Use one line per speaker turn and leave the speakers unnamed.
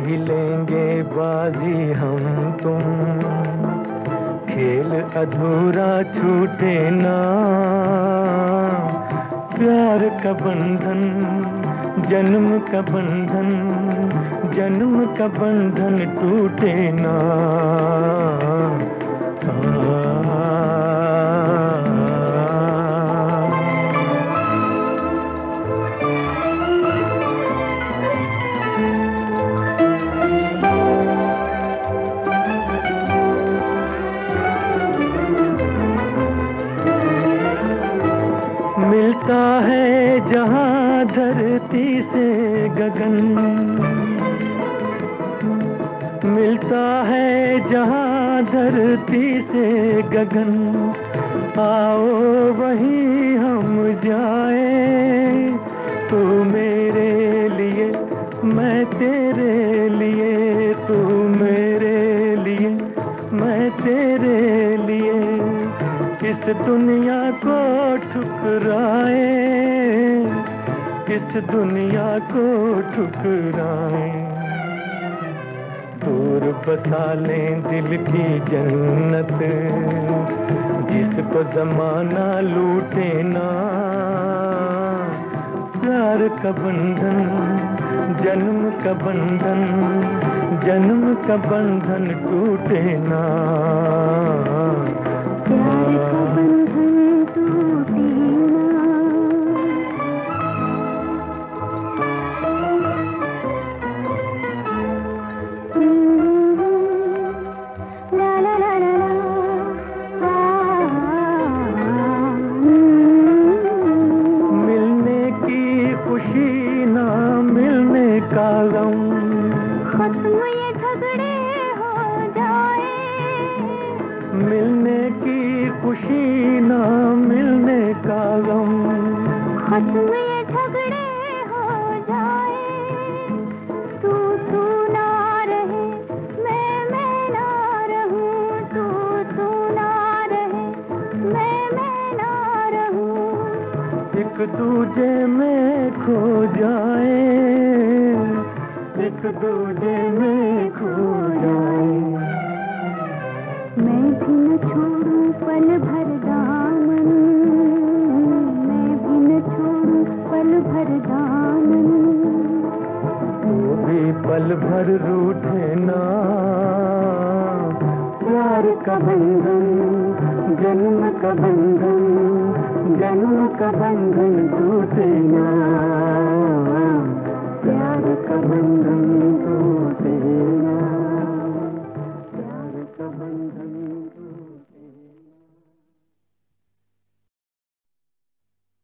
ही लेंगे बाजी हम तुम। खेल अधूरा छूटे ना। प्यार का बंधन जन्म का बंधन जन्म का बंधन टूटे ना। आ, धरती से गगन मिलता है जहाँ धरती से गगन। आओ वहीं हम जाए, तू मेरे लिए, मैं तेरे लिए, तू मेरे लिए, मैं तेरे लिए। किस दुनिया को ठुकराए किस दुनिया को ठुकराए? दूर बसा लें दिल की जन्नत, जिसको जमाना लूटे ना। प्यार का बंधन, जन्म का बंधन, जन्म का बंधन टूटे ना।
का
गम
खत्म ये झगड़े हो जाए।
मिलने की खुशी ना मिलने का गम
खत्म ये झगड़े हो जाए। तू तू ना रहे मैं मैं ना रहूँ। तू तू ना रहे मैं मैं ना रहूँ।
एक दूजे में खो जाए। एक दूजे में खो जाए।
मैं भी न छोड़ूं पल भर दामन मैं भी न छोड़ूं पल भर दामन।
वो भी पल भर रूठे ना। प्यार का बंधन जन्म का बंधन जन्म का बंधन टूटे ना।